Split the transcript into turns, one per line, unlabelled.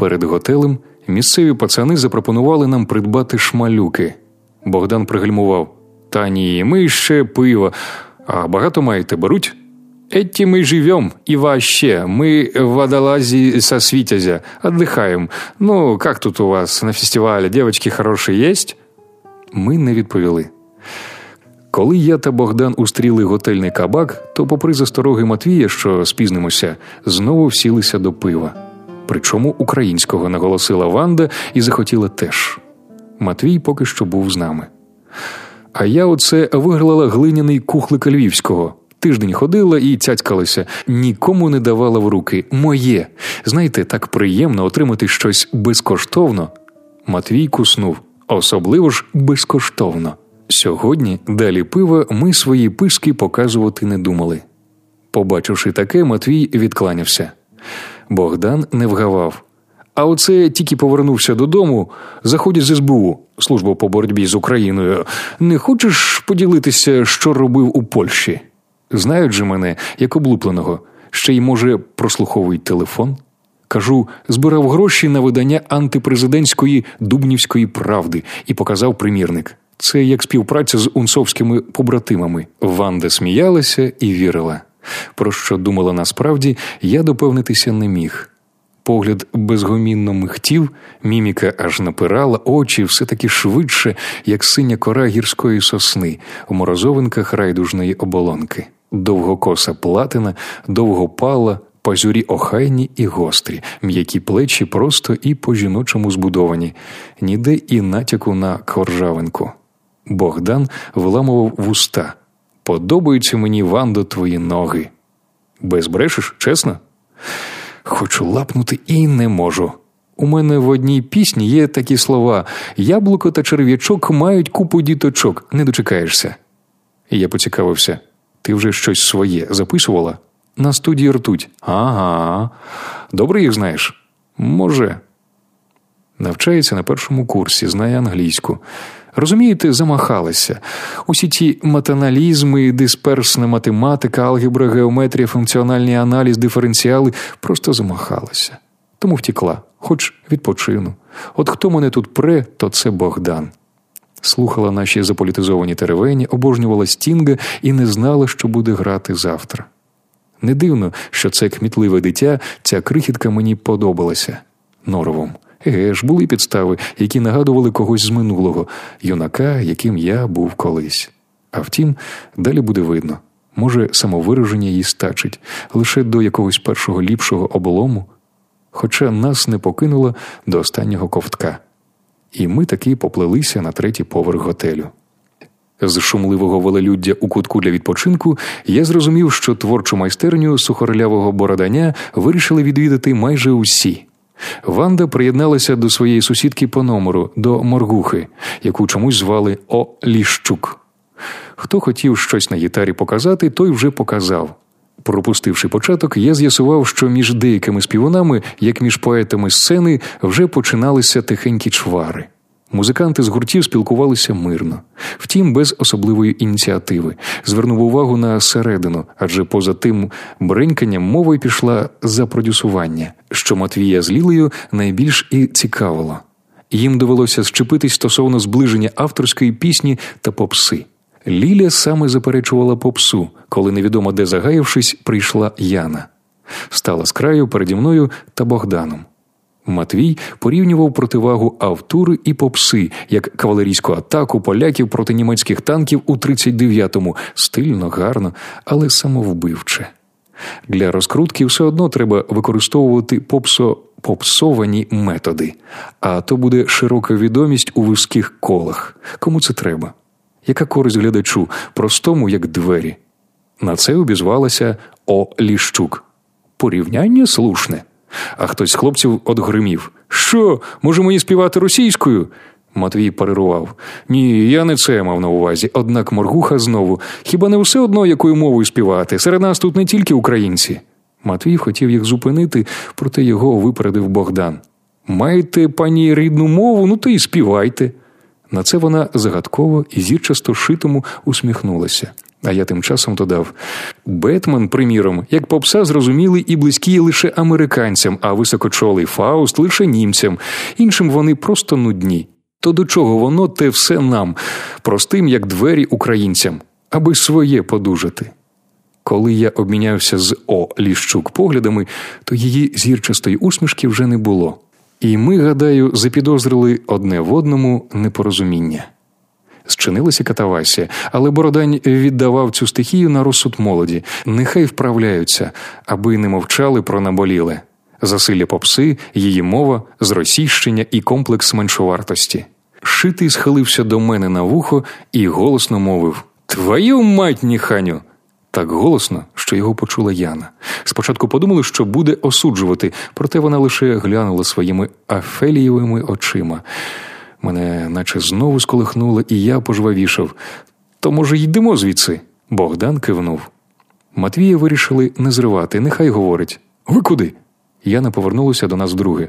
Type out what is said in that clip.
Перед готелем місцеві пацани запропонували нам придбати шмалюки. Богдан пригальмував Та ні, ми ще пиво. А багато маєте беруть? Эти мы живем, и вообще, мы в водолазе со Свитязя, отдыхаем. Ну, как тут у вас на фестивале, девочки хорошие есть? Ми не відповіли. Коли я та Богдан устріли готельний кабак, то, попри застороги Матвія, що спізнимося, знову всілися до пива. Причому українського наголосила Ванда і захотіла теж. Матвій поки що був з нами. А я оце виграла глиняний кухлика львівського. Тиждень ходила і цяцькалася, нікому не давала в руки. Моє. Знаєте, так приємно отримати щось безкоштовно. Матвій куснув, особливо ж безкоштовно. Сьогодні далі пива ми свої писки показувати не думали. Побачивши таке, Матвій відкланявся. Богдан не вгавав. А оце тільки повернувся додому, заходять з СБУ, служба по боротьбі з Україною. Не хочеш поділитися, що робив у Польщі? Знають же мене, як облупленого, ще й, може, прослуховують телефон. Кажу, збирав гроші на видання антипрезидентської дубнівської правди і показав примірник. Це як співпраця з унцовськими побратимами. Ванда сміялася і вірила. Про що думала насправді, я допевнитися не міг. Погляд безгомінно михтів, міміка аж напирала, очі все таки швидше, як синя кора гірської сосни у морозовинках райдужної оболонки, довгокоса платина, довгопала, пазюрі охайні і гострі, м'які плечі просто і по жіночому збудовані, ніде і натяку на коржавинку. Богдан виламував вуста. Подобаються мені, Вандо, твої ноги. Без брешеш, чесно? Хочу лапнути і не можу. У мене в одній пісні є такі слова: яблуко та черв'ячок мають купу діточок, не дочекаєшся. Я поцікавився, ти вже щось своє записувала? На студії ртуть. Ага. Добре їх знаєш? Може. Навчається на першому курсі, знає англійську. Розумієте, замахалася. Усі ті матаналізми, дисперсна математика, алгебра, геометрія, функціональний аналіз, диференціали просто замахалася. Тому втікла, хоч відпочину. От хто мене тут пре, то це Богдан. Слухала наші заполітизовані теревені, обожнювала стінга і не знала, що буде грати завтра. Не дивно, що це кмітливе дитя, ця крихітка мені подобалася норовом. Еге ж, були підстави, які нагадували когось з минулого, юнака, яким я був колись. А втім, далі буде видно. Може, самовираження їй стачить лише до якогось першого ліпшого облому, хоча нас не покинуло до останнього ковтка. І ми таки поплелися на третій поверх готелю. З шумливого велелюддя у кутку для відпочинку я зрозумів, що творчу майстерню сухорелявого бороданя вирішили відвідати майже усі. Ванда приєдналася до своєї сусідки по номеру, до моргухи, яку чомусь звали О. Ліщук. Хто хотів щось на гітарі показати, той вже показав. Пропустивши початок, я з'ясував, що між деякими співунами, як між поетами сцени, вже починалися тихенькі чвари. Музиканти з гуртів спілкувалися мирно, втім, без особливої ініціативи, звернув увагу на середину, адже поза тим бреньканням мова й пішла за продюсування, що Матвія з Лілею найбільш і цікавило. Їм довелося щепитись стосовно зближення авторської пісні та попси. Ліля саме заперечувала попсу, коли невідомо де загаявшись, прийшла Яна. Стала з краю переді мною та Богданом. Матвій порівнював противагу автури і попси як кавалерійську атаку поляків проти німецьких танків у 39-му стильно, гарно, але самовбивче. Для розкрутки все одно треба використовувати попсо попсовані методи, а то буде широка відомість у вузьких колах. Кому це треба? Яка користь глядачу, простому, як двері? На це обізвалася О. Ліщук. Порівняння слушне. А хтось з хлопців одгримів. Що, може мені співати російською? Матвій парирував. Ні, я не це мав на увазі. Однак моргуха знову. Хіба не все одно, якою мовою співати? Серед нас тут не тільки українці. Матвій хотів їх зупинити, проте його випередив Богдан. Маєте пані рідну мову, ну то й співайте. На це вона загадково і зірчасто шитому усміхнулася. А я тим часом додав: Бетмен, приміром, як попса зрозуміли і близькі лише американцям, а високочолий Фауст лише німцям. Іншим вони просто нудні. То до чого воно те все нам, простим, як двері українцям, аби своє подужати. Коли я обмінявся з О. Ліщук поглядами, то її зірчастої усмішки вже не було. І ми, гадаю, запідозрили одне в одному непорозуміння. Зчинилася катавасія, але Бородань віддавав цю стихію на розсуд молоді. Нехай вправляються, аби не мовчали про наболіле. Засилля попси, її мова, зросійщення і комплекс меншовартості. Шитий схилився до мене на вухо і голосно мовив Твою мать, ніханю! Так голосно, що його почула Яна. Спочатку подумали, що буде осуджувати, проте вона лише глянула своїми афелієвими очима. Мене наче знову сколихнуло, і я пожвавішав. То, може, йдемо звідси? Богдан кивнув. Матвія вирішили не зривати, нехай говорить. Ви куди? Яна повернулася до нас вдруге.